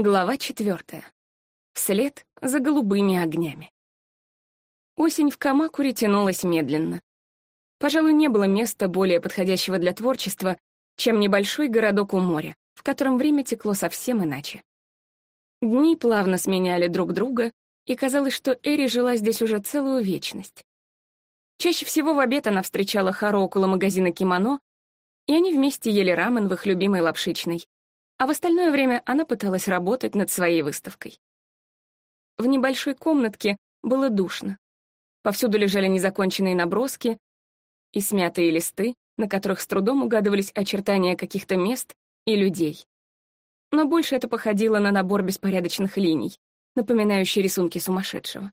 Глава четвертая. Вслед за голубыми огнями. Осень в Камакуре тянулась медленно. Пожалуй, не было места более подходящего для творчества, чем небольшой городок у моря, в котором время текло совсем иначе. Дни плавно сменяли друг друга, и казалось, что Эри жила здесь уже целую вечность. Чаще всего в обед она встречала Харо около магазина кимоно, и они вместе ели рамен в их любимой лапшичной, а в остальное время она пыталась работать над своей выставкой. В небольшой комнатке было душно. Повсюду лежали незаконченные наброски и смятые листы, на которых с трудом угадывались очертания каких-то мест и людей. Но больше это походило на набор беспорядочных линий, напоминающий рисунки сумасшедшего.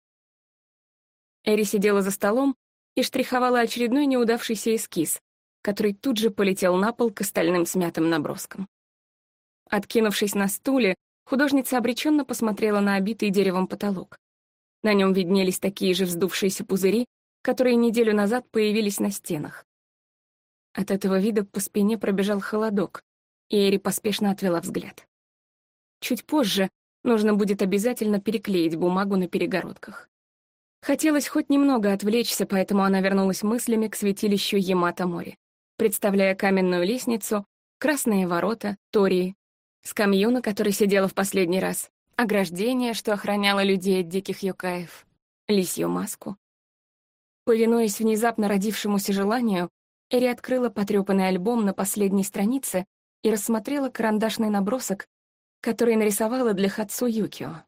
Эри сидела за столом и штриховала очередной неудавшийся эскиз, который тут же полетел на пол к остальным смятым наброскам. Откинувшись на стуле, художница обреченно посмотрела на обитый деревом потолок. На нем виднелись такие же вздувшиеся пузыри, которые неделю назад появились на стенах. От этого вида по спине пробежал холодок, и Эри поспешно отвела взгляд. Чуть позже нужно будет обязательно переклеить бумагу на перегородках. Хотелось хоть немного отвлечься, поэтому она вернулась мыслями к святилищу Ямато-море, представляя каменную лестницу, красные ворота, тории, скамью, на которой сидела в последний раз, ограждение, что охраняло людей от диких юкаев, лисью маску. Повинуясь внезапно родившемуся желанию, Эри открыла потрёпанный альбом на последней странице и рассмотрела карандашный набросок, который нарисовала для Хацу Юкио.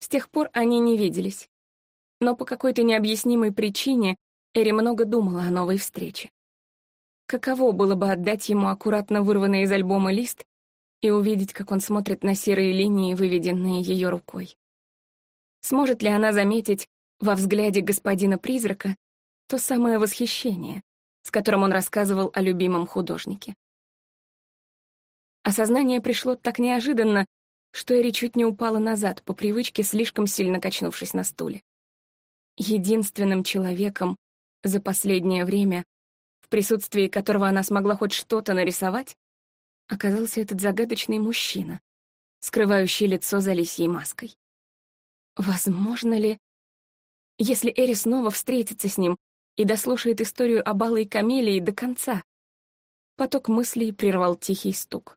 С тех пор они не виделись. Но по какой-то необъяснимой причине Эри много думала о новой встрече. Каково было бы отдать ему аккуратно вырванный из альбома лист и увидеть, как он смотрит на серые линии, выведенные ее рукой. Сможет ли она заметить во взгляде господина-призрака то самое восхищение, с которым он рассказывал о любимом художнике? Осознание пришло так неожиданно, что Эри чуть не упала назад, по привычке слишком сильно качнувшись на стуле. Единственным человеком за последнее время, в присутствии которого она смогла хоть что-то нарисовать, оказался этот загадочный мужчина, скрывающий лицо за лисьей маской. Возможно ли... Если Эри снова встретится с ним и дослушает историю о Алой Камелии до конца? Поток мыслей прервал тихий стук.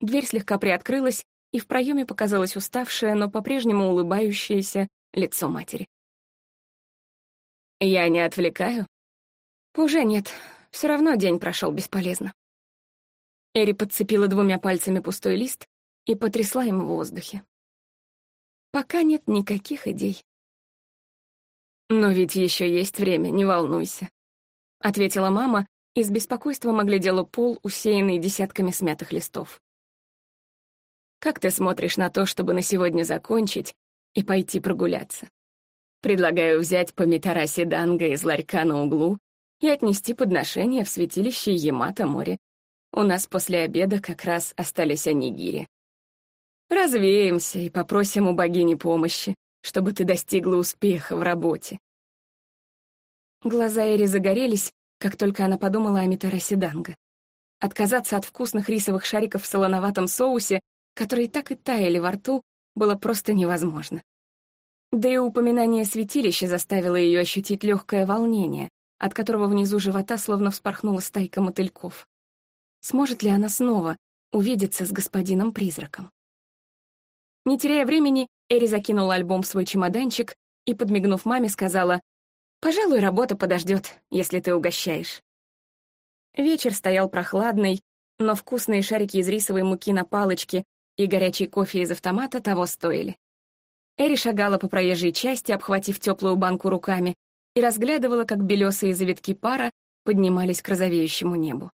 Дверь слегка приоткрылась, и в проеме показалось уставшее, но по-прежнему улыбающееся лицо матери. «Я не отвлекаю?» «Уже нет. Все равно день прошел бесполезно». Эри подцепила двумя пальцами пустой лист и потрясла им в воздухе. Пока нет никаких идей. «Но ведь еще есть время, не волнуйся», — ответила мама и с беспокойством оглядела пол, усеянный десятками смятых листов. «Как ты смотришь на то, чтобы на сегодня закончить и пойти прогуляться? Предлагаю взять по Митарасе Данга из ларька на углу и отнести подношение в святилище Ямато-море у нас после обеда как раз остались анигири. Развеемся и попросим у богини помощи, чтобы ты достигла успеха в работе. Глаза Эри загорелись, как только она подумала о Митарасе Данго. Отказаться от вкусных рисовых шариков в солоноватом соусе, которые так и таяли во рту, было просто невозможно. Да и упоминание святилища заставило ее ощутить легкое волнение, от которого внизу живота словно вспорхнула стайка мотыльков. Сможет ли она снова увидеться с господином-призраком? Не теряя времени, Эри закинула альбом в свой чемоданчик и, подмигнув маме, сказала, «Пожалуй, работа подождет, если ты угощаешь». Вечер стоял прохладный, но вкусные шарики из рисовой муки на палочке и горячий кофе из автомата того стоили. Эри шагала по проезжей части, обхватив теплую банку руками, и разглядывала, как белесые завитки пара поднимались к розовеющему небу.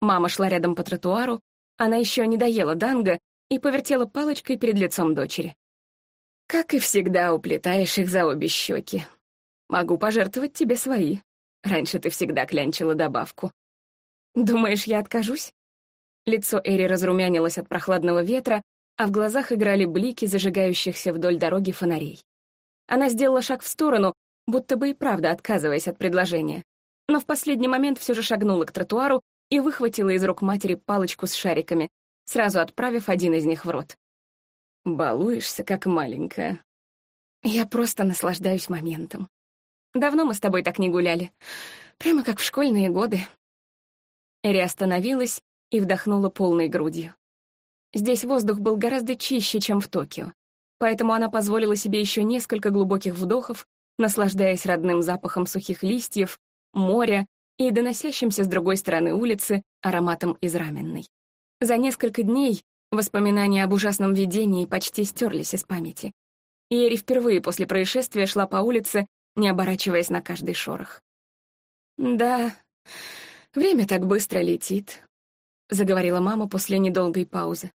Мама шла рядом по тротуару, она еще не доела данго и повертела палочкой перед лицом дочери. «Как и всегда, уплетаешь их за обе щеки. Могу пожертвовать тебе свои. Раньше ты всегда клянчила добавку. Думаешь, я откажусь?» Лицо Эри разрумянилось от прохладного ветра, а в глазах играли блики зажигающихся вдоль дороги фонарей. Она сделала шаг в сторону, будто бы и правда отказываясь от предложения, но в последний момент все же шагнула к тротуару и выхватила из рук матери палочку с шариками, сразу отправив один из них в рот. «Балуешься, как маленькая». «Я просто наслаждаюсь моментом. Давно мы с тобой так не гуляли. Прямо как в школьные годы». Эри остановилась и вдохнула полной грудью. Здесь воздух был гораздо чище, чем в Токио, поэтому она позволила себе еще несколько глубоких вдохов, наслаждаясь родным запахом сухих листьев, моря и доносящимся с другой стороны улицы ароматом из раменной. За несколько дней воспоминания об ужасном видении почти стерлись из памяти. И Эри впервые после происшествия шла по улице, не оборачиваясь на каждый шорох. «Да, время так быстро летит», — заговорила мама после недолгой паузы.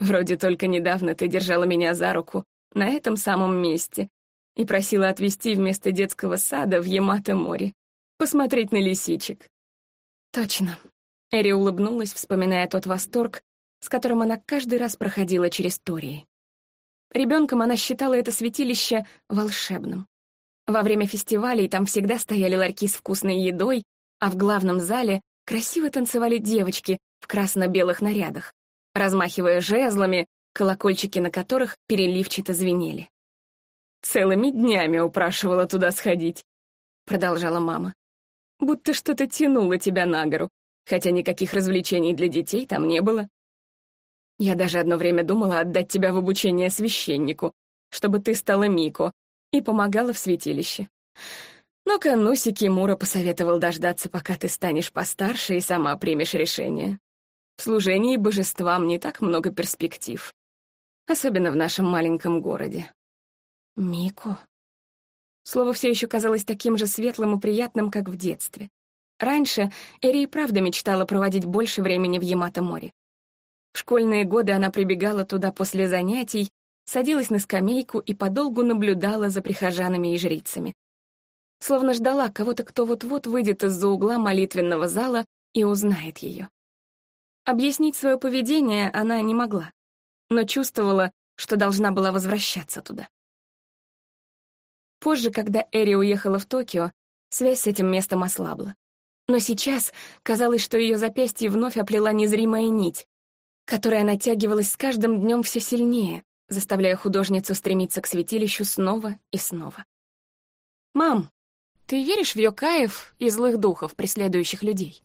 «Вроде только недавно ты держала меня за руку на этом самом месте и просила отвезти вместо детского сада в Ямато-море, посмотреть на лисичек». «Точно», Эри улыбнулась, вспоминая тот восторг, с которым она каждый раз проходила через Тории. Ребенком она считала это святилище волшебным. Во время фестивалей там всегда стояли ларьки с вкусной едой, а в главном зале красиво танцевали девочки в красно-белых нарядах, размахивая жезлами, колокольчики на которых переливчато звенели. «Целыми днями упрашивала туда сходить», — продолжала мама. «Будто что-то тянуло тебя на гору, хотя никаких развлечений для детей там не было. Я даже одно время думала отдать тебя в обучение священнику, чтобы ты стала Мико и помогала в святилище. Но Кануси Кимура посоветовал дождаться, пока ты станешь постарше и сама примешь решение. В служении божествам не так много перспектив, особенно в нашем маленьком городе. Мико. Слово все еще казалось таким же светлым и приятным, как в детстве. Раньше Эри и правда мечтала проводить больше времени в Ямато-море. В школьные годы она прибегала туда после занятий, садилась на скамейку и подолгу наблюдала за прихожанами и жрицами. Словно ждала кого-то, кто вот-вот выйдет из-за угла молитвенного зала и узнает ее. Объяснить свое поведение она не могла, но чувствовала, что должна была возвращаться туда. Позже, когда Эри уехала в Токио, связь с этим местом ослабла. Но сейчас казалось, что ее запястье вновь оплела незримая нить, которая натягивалась с каждым днем все сильнее, заставляя художницу стремиться к святилищу снова и снова. «Мам, ты веришь в йокаев и злых духов, преследующих людей?»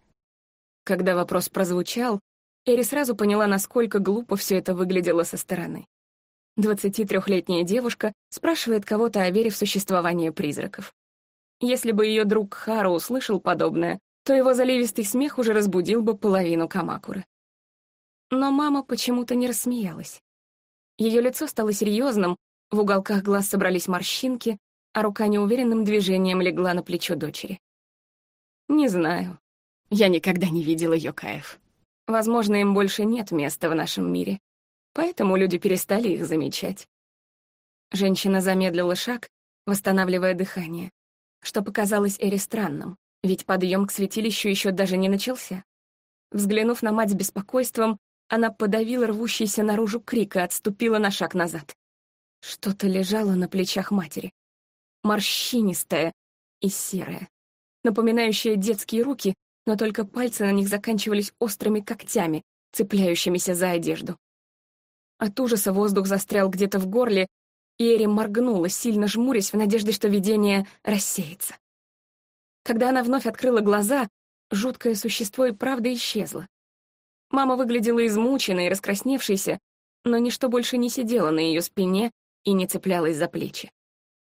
Когда вопрос прозвучал, Эри сразу поняла, насколько глупо все это выглядело со стороны. 23-летняя девушка спрашивает кого-то о вере в существование призраков. Если бы ее друг Хару услышал подобное, то его заливистый смех уже разбудил бы половину Камакуры. Но мама почему-то не рассмеялась. Ее лицо стало серьезным, в уголках глаз собрались морщинки, а рука неуверенным движением легла на плечо дочери. «Не знаю. Я никогда не видела Йокаев. Возможно, им больше нет места в нашем мире, поэтому люди перестали их замечать». Женщина замедлила шаг, восстанавливая дыхание, что показалось Эри странным ведь подъем к святилищу еще даже не начался. Взглянув на мать с беспокойством, она подавила рвущийся наружу крик и отступила на шаг назад. Что-то лежало на плечах матери. Морщинистое и серое, напоминающее детские руки, но только пальцы на них заканчивались острыми когтями, цепляющимися за одежду. От ужаса воздух застрял где-то в горле, и Эри моргнула, сильно жмурясь в надежде, что видение рассеется. Когда она вновь открыла глаза, жуткое существо и правда исчезло. Мама выглядела измученной и раскрасневшейся, но ничто больше не сидело на ее спине и не цеплялось за плечи.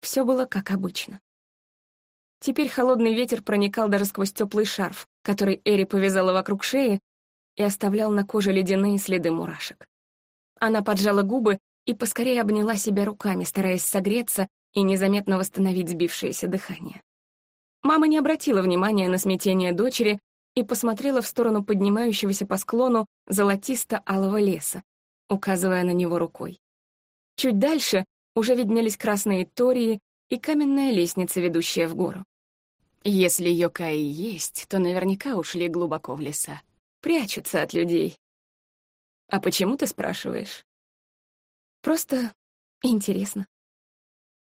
Все было как обычно. Теперь холодный ветер проникал даже сквозь теплый шарф, который Эри повязала вокруг шеи и оставлял на коже ледяные следы мурашек. Она поджала губы и поскорее обняла себя руками, стараясь согреться и незаметно восстановить сбившееся дыхание. Мама не обратила внимания на смятение дочери и посмотрела в сторону поднимающегося по склону золотисто-алого леса, указывая на него рукой. Чуть дальше уже виднелись красные тории и каменная лестница, ведущая в гору. Если Йокаи есть, то наверняка ушли глубоко в леса. Прячутся от людей. А почему ты спрашиваешь? Просто интересно.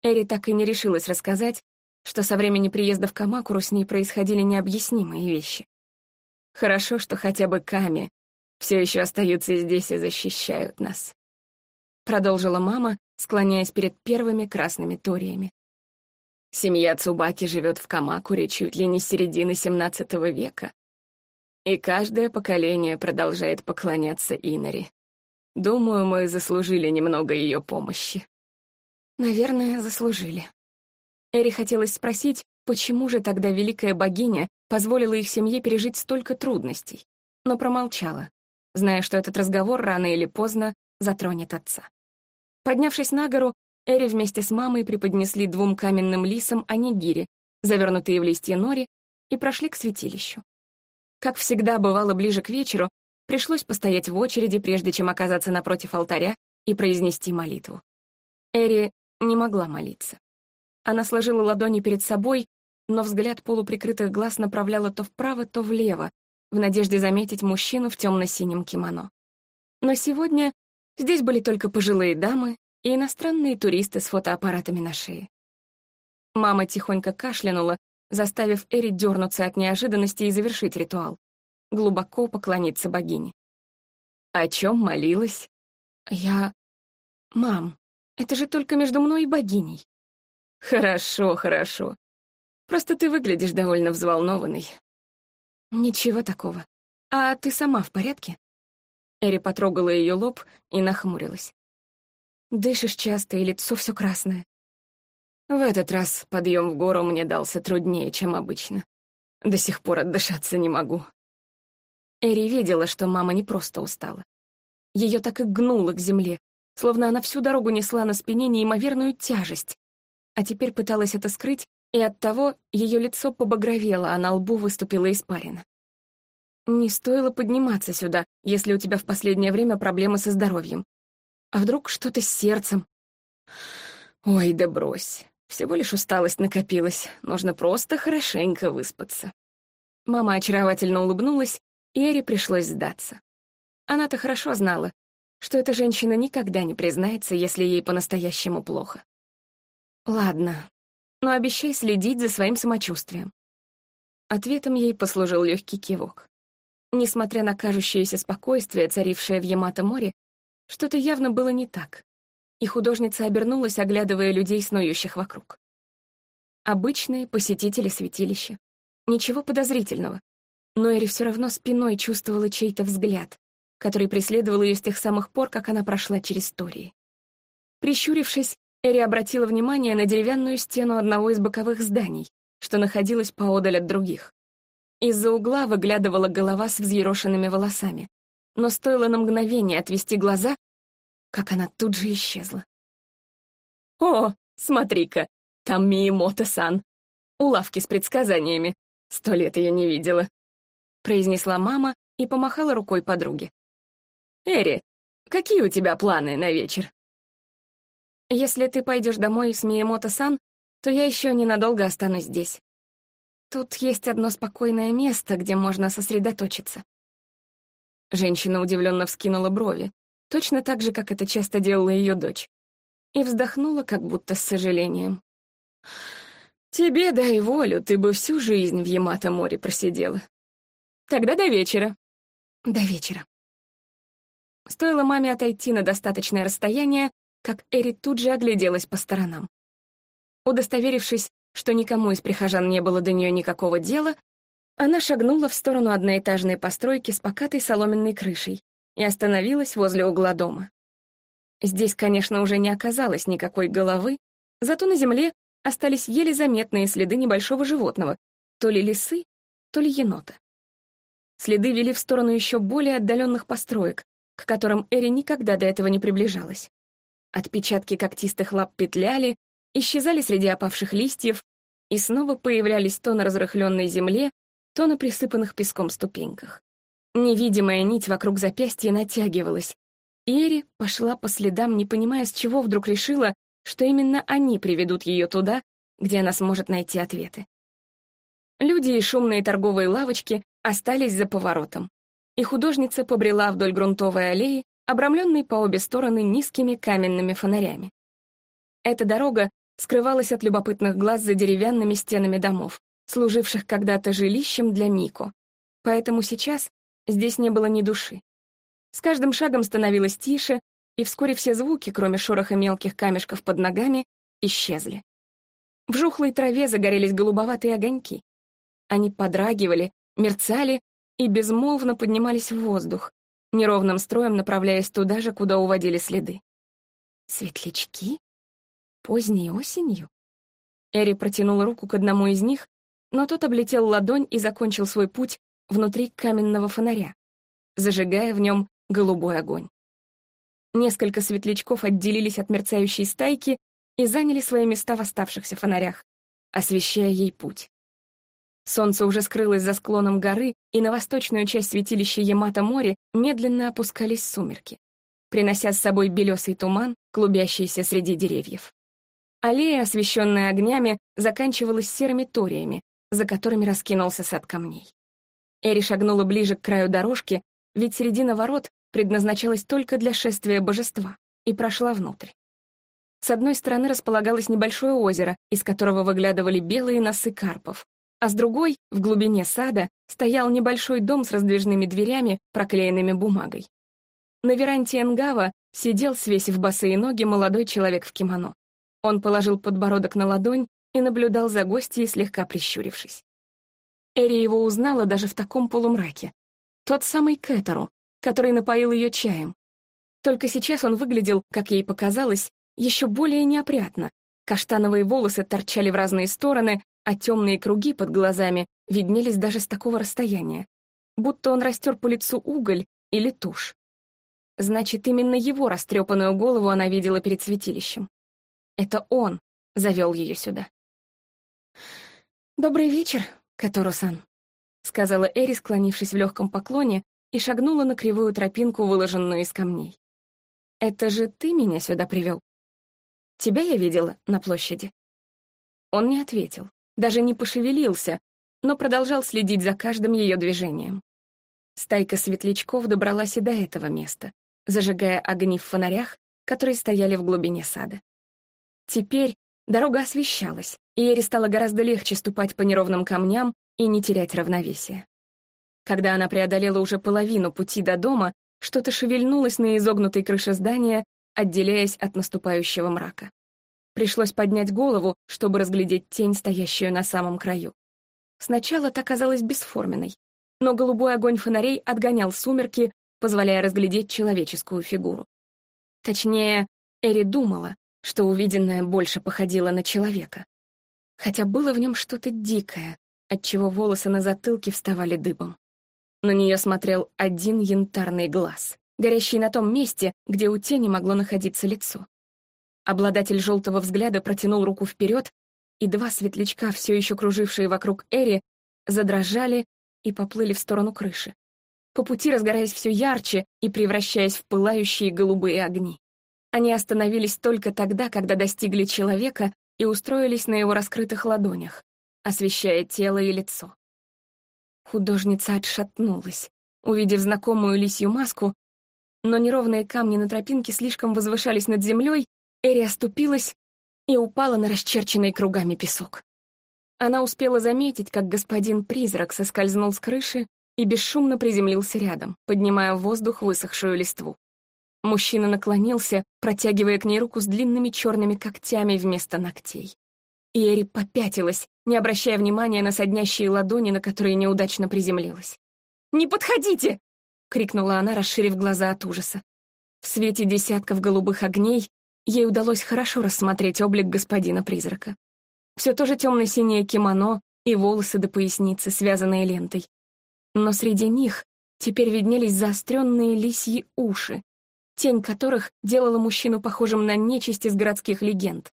Эри так и не решилась рассказать, что со времени приезда в Камакуру с ней происходили необъяснимые вещи. Хорошо, что хотя бы Ками все еще остаются здесь и защищают нас. Продолжила мама, склоняясь перед первыми красными ториями. Семья Цубаки живет в Камакуре чуть ли не с середины XVII века. И каждое поколение продолжает поклоняться Инари. Думаю, мы заслужили немного ее помощи. Наверное, заслужили. Эри хотелось спросить, почему же тогда великая богиня позволила их семье пережить столько трудностей, но промолчала, зная, что этот разговор рано или поздно затронет отца. Поднявшись на гору, Эри вместе с мамой преподнесли двум каменным лисам анигири, завернутые в листья нори, и прошли к святилищу. Как всегда бывало ближе к вечеру, пришлось постоять в очереди, прежде чем оказаться напротив алтаря и произнести молитву. Эри не могла молиться. Она сложила ладони перед собой, но взгляд полуприкрытых глаз направляла то вправо, то влево, в надежде заметить мужчину в темно-синем кимоно. Но сегодня здесь были только пожилые дамы и иностранные туристы с фотоаппаратами на шее. Мама тихонько кашлянула, заставив Эри дернуться от неожиданности и завершить ритуал. Глубоко поклониться богине. О чем молилась? Я... Мам, это же только между мной и богиней. Хорошо, хорошо. Просто ты выглядишь довольно взволнованной. Ничего такого. А ты сама в порядке? Эри потрогала ее лоб и нахмурилась. Дышишь часто, и лицо все красное. В этот раз подъем в гору мне дался труднее, чем обычно. До сих пор отдышаться не могу. Эри видела, что мама не просто устала. Ее так и гнуло к земле, словно она всю дорогу несла на спине неимоверную тяжесть, а теперь пыталась это скрыть, и оттого ее лицо побагровело, а на лбу выступила испарина. Не стоило подниматься сюда, если у тебя в последнее время проблемы со здоровьем. А вдруг что-то с сердцем? Ой, да брось. Всего лишь усталость накопилась. Нужно просто хорошенько выспаться. Мама очаровательно улыбнулась, и Эре пришлось сдаться. Она-то хорошо знала, что эта женщина никогда не признается, если ей по-настоящему плохо. «Ладно, но обещай следить за своим самочувствием». Ответом ей послужил легкий кивок. Несмотря на кажущееся спокойствие, царившее в Ямато-море, что-то явно было не так, и художница обернулась, оглядывая людей, снующих вокруг. Обычные посетители святилища. Ничего подозрительного. Но Эри все равно спиной чувствовала чей-то взгляд, который преследовал ее с тех самых пор, как она прошла через истории. Прищурившись, Эри обратила внимание на деревянную стену одного из боковых зданий, что находилось поодаль от других. Из-за угла выглядывала голова с взъерошенными волосами, но стоило на мгновение отвести глаза, как она тут же исчезла. «О, смотри-ка, там Миемото-сан. У лавки с предсказаниями. Сто лет ее не видела», — произнесла мама и помахала рукой подруге. «Эри, какие у тебя планы на вечер?» «Если ты пойдешь домой с Миемото-сан, то я еще ненадолго останусь здесь. Тут есть одно спокойное место, где можно сосредоточиться». Женщина удивленно вскинула брови, точно так же, как это часто делала ее дочь, и вздохнула, как будто с сожалением. «Тебе дай волю, ты бы всю жизнь в Ямато-море просидела. Тогда до вечера». «До вечера». Стоило маме отойти на достаточное расстояние, как Эри тут же огляделась по сторонам. Удостоверившись, что никому из прихожан не было до нее никакого дела, она шагнула в сторону одноэтажной постройки с покатой соломенной крышей и остановилась возле угла дома. Здесь, конечно, уже не оказалось никакой головы, зато на земле остались еле заметные следы небольшого животного, то ли лисы, то ли енота. Следы вели в сторону еще более отдаленных построек, к которым Эри никогда до этого не приближалась. Отпечатки когтистых лап петляли, исчезали среди опавших листьев и снова появлялись то на разрыхленной земле, то на присыпанных песком ступеньках. Невидимая нить вокруг запястья натягивалась, Эри пошла по следам, не понимая, с чего вдруг решила, что именно они приведут ее туда, где она сможет найти ответы. Люди и шумные торговые лавочки остались за поворотом и художница побрела вдоль грунтовой аллеи, обрамленной по обе стороны низкими каменными фонарями. Эта дорога скрывалась от любопытных глаз за деревянными стенами домов, служивших когда-то жилищем для Мико, поэтому сейчас здесь не было ни души. С каждым шагом становилось тише, и вскоре все звуки, кроме шороха мелких камешков под ногами, исчезли. В жухлой траве загорелись голубоватые огоньки. Они подрагивали, мерцали и безмолвно поднимались в воздух, неровным строем направляясь туда же, куда уводили следы. Светлячки? Поздней осенью? Эри протянула руку к одному из них, но тот облетел ладонь и закончил свой путь внутри каменного фонаря, зажигая в нем голубой огонь. Несколько светлячков отделились от мерцающей стайки и заняли свои места в оставшихся фонарях, освещая ей путь. Солнце уже скрылось за склоном горы, и на восточную часть святилища Ямато-море медленно опускались сумерки, принося с собой белесый туман, клубящийся среди деревьев. Аллея, освещенная огнями, заканчивалась серыми ториями, за которыми раскинулся сад камней. Эри шагнула ближе к краю дорожки, ведь середина ворот предназначалась только для шествия божества, и прошла внутрь. С одной стороны располагалось небольшое озеро, из которого выглядывали белые носы карпов, а с другой, в глубине сада, стоял небольшой дом с раздвижными дверями, проклеенными бумагой. На веранте Энгава сидел, свесив босые ноги, молодой человек в кимоно. Он положил подбородок на ладонь и наблюдал за гостьей, слегка прищурившись. Эри его узнала даже в таком полумраке. Тот самый Кэтеру, который напоил ее чаем. Только сейчас он выглядел, как ей показалось, еще более неопрятно. Каштановые волосы торчали в разные стороны, а темные круги под глазами виднелись даже с такого расстояния, будто он растер по лицу уголь или тушь. Значит, именно его растрепанную голову она видела перед святилищем. Это он завел ее сюда. «Добрый вечер, Катору-сан», — сказала Эри, склонившись в легком поклоне, и шагнула на кривую тропинку, выложенную из камней. «Это же ты меня сюда привел? Тебя я видела на площади?» Он не ответил, даже не пошевелился, но продолжал следить за каждым ее движением. Стайка светлячков добралась и до этого места, зажигая огни в фонарях, которые стояли в глубине сада. Теперь дорога освещалась, и Эри стало гораздо легче ступать по неровным камням и не терять равновесия. Когда она преодолела уже половину пути до дома, что-то шевельнулось на изогнутой крыше здания, отделяясь от наступающего мрака. Пришлось поднять голову, чтобы разглядеть тень, стоящую на самом краю. Сначала та казалась бесформенной, но голубой огонь фонарей отгонял сумерки, позволяя разглядеть человеческую фигуру. Точнее, Эри думала, что увиденное больше походило на человека. Хотя было в нем что-то дикое, отчего волосы на затылке вставали дыбом. На нее смотрел один янтарный глаз, горящий на том месте, где у тени могло находиться лицо. Обладатель желтого взгляда протянул руку вперед, и два светлячка, все еще кружившие вокруг Эри, задрожали и поплыли в сторону крыши, по пути разгораясь все ярче и превращаясь в пылающие голубые огни. Они остановились только тогда, когда достигли человека и устроились на его раскрытых ладонях, освещая тело и лицо. Художница отшатнулась, увидев знакомую лисью маску, но неровные камни на тропинке слишком возвышались над землей, Эри оступилась и упала на расчерченный кругами песок. Она успела заметить, как господин-призрак соскользнул с крыши и бесшумно приземлился рядом, поднимая в воздух высохшую листву. Мужчина наклонился, протягивая к ней руку с длинными черными когтями вместо ногтей. И Эри попятилась, не обращая внимания на соднящие ладони, на которые неудачно приземлилась. «Не подходите!» — крикнула она, расширив глаза от ужаса. В свете десятков голубых огней ей удалось хорошо рассмотреть облик господина-призрака. Все то же темно-синее кимоно и волосы до поясницы, связанные лентой. Но среди них теперь виднелись заостренные лисьи уши, тень которых делала мужчину похожим на нечисть из городских легенд.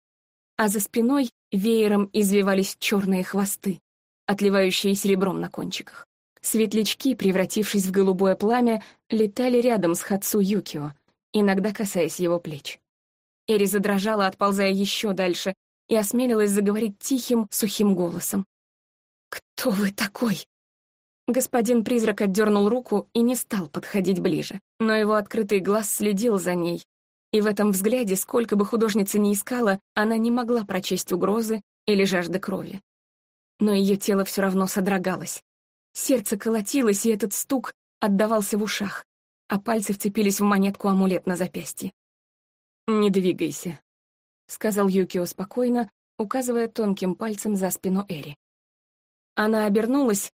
А за спиной Веером извивались черные хвосты, отливающие серебром на кончиках. Светлячки, превратившись в голубое пламя, летали рядом с Хацу Юкио, иногда касаясь его плеч. Эри задрожала, отползая еще дальше, и осмелилась заговорить тихим, сухим голосом. «Кто вы такой?» Господин призрак отдернул руку и не стал подходить ближе, но его открытый глаз следил за ней, и в этом взгляде, сколько бы художница ни искала, она не могла прочесть угрозы или жажды крови. Но ее тело все равно содрогалось. Сердце колотилось, и этот стук отдавался в ушах. а пальцы вцепились в монетку-амулет на запястье. «Не двигайся», — сказал Юкио спокойно, указывая тонким пальцем за спину Эри. Она обернулась,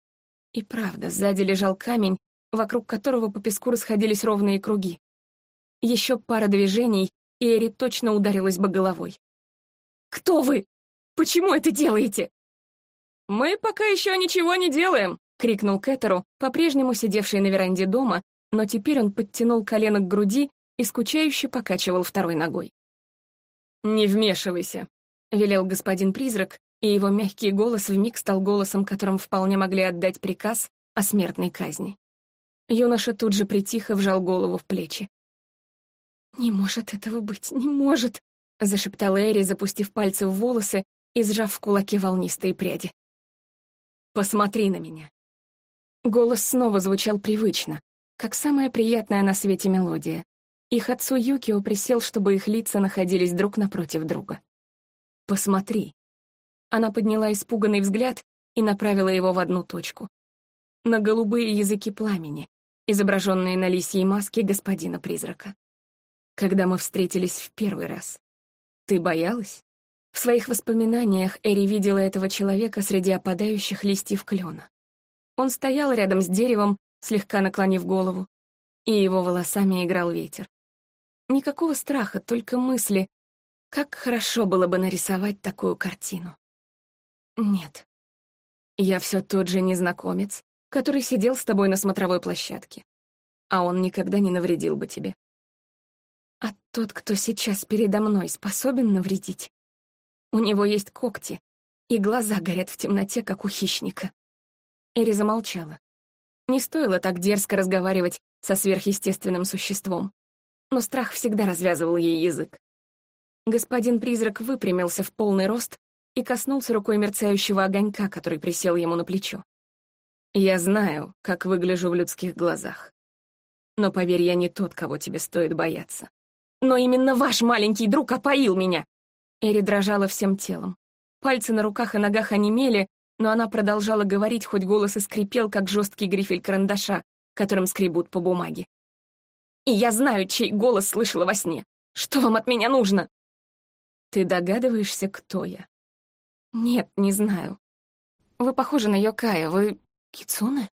и правда, сзади лежал камень, вокруг которого по песку расходились ровные круги. Еще пара движений, и Эри точно ударилась бы головой. «Кто вы? Почему это делаете?» «Мы пока еще ничего не делаем», — крикнул Кэтеру, по-прежнему сидевший на веранде дома, но теперь он подтянул колено к груди и скучающе покачивал второй ногой. «Не вмешивайся», — велел господин-призрак, и его мягкий голос вмиг стал голосом, которым вполне могли отдать приказ о смертной казни. Юноша тут же притих и вжал голову в плечи. «Не может этого быть, не может!» — зашептала Эри, запустив пальцы в волосы и сжав в кулаке волнистые пряди. «Посмотри на меня!» Голос снова звучал привычно, как самая приятная на свете мелодия. Их отцу Юкио присел, чтобы их лица находились друг напротив друга. «Посмотри!» Она подняла испуганный взгляд и направила его в одну точку. На голубые языки пламени, изображенные на лисьей маске господина-призрака. Когда мы встретились в первый раз. Ты боялась? В своих воспоминаниях Эри видела этого человека среди опадающих листьев клена. Он стоял рядом с деревом, слегка наклонив голову, и его волосами играл ветер. Никакого страха, только мысли, как хорошо было бы нарисовать такую картину. Нет. Я все тот же незнакомец, который сидел с тобой на смотровой площадке а он никогда не навредил бы тебе. А тот, кто сейчас передо мной, способен навредить? У него есть когти, и глаза горят в темноте, как у хищника. Эри замолчала. Не стоило так дерзко разговаривать со сверхъестественным существом, но страх всегда развязывал ей язык. Господин-призрак выпрямился в полный рост и коснулся рукой мерцающего огонька, который присел ему на плечо. «Я знаю, как выгляжу в людских глазах. Но поверь, я не тот, кого тебе стоит бояться. Но именно ваш маленький друг опоил меня!» Эри дрожала всем телом. Пальцы на руках и ногах онемели, но она продолжала говорить, хоть голос и скрипел, как жесткий грифель карандаша, которым скребут по бумаге. «И я знаю, чей голос слышала во сне. Что вам от меня нужно?» «Ты догадываешься, кто я?» «Нет, не знаю. Вы похожи на Йокая, вы... Кицуне?»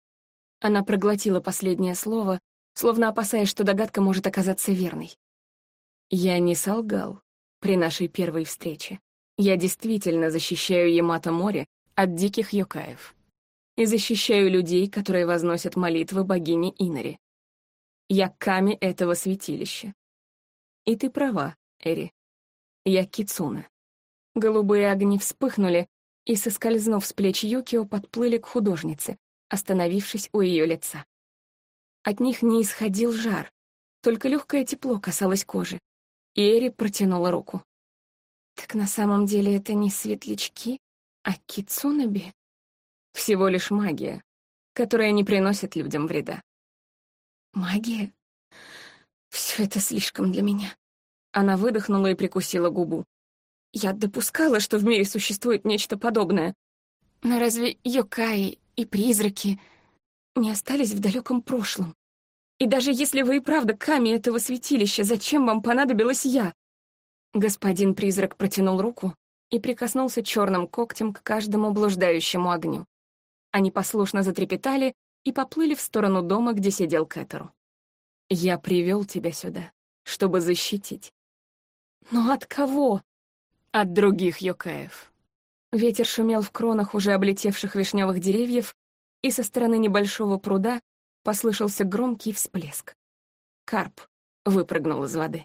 Она проглотила последнее слово, словно опасаясь, что догадка может оказаться верной. Я не солгал при нашей первой встрече. Я действительно защищаю Ямато море от диких йокаев. И защищаю людей, которые возносят молитвы богине Инари. Я Ками этого святилища. И ты права, Эри. Я Кицуна. Голубые огни вспыхнули и, соскользнув с плеч Юкио, подплыли к художнице, остановившись у ее лица. От них не исходил жар, только легкое тепло касалось кожи. И Эри протянула руку. «Так на самом деле это не светлячки, а кицунаби?» «Всего лишь магия, которая не приносит людям вреда». «Магия? Все это слишком для меня». Она выдохнула и прикусила губу. «Я допускала, что в мире существует нечто подобное. Но разве йокаи и призраки не остались в далеком прошлом. И даже если вы и правда Ками этого святилища, зачем вам понадобилась я? Господин призрак протянул руку и прикоснулся черным когтем к каждому блуждающему огню. Они послушно затрепетали и поплыли в сторону дома, где сидел Кэтеру. «Я привел тебя сюда, чтобы защитить». «Но от кого?» «От других Йокаев». Ветер шумел в кронах уже облетевших вишневых деревьев, и со стороны небольшого пруда послышался громкий всплеск. Карп выпрыгнул из воды.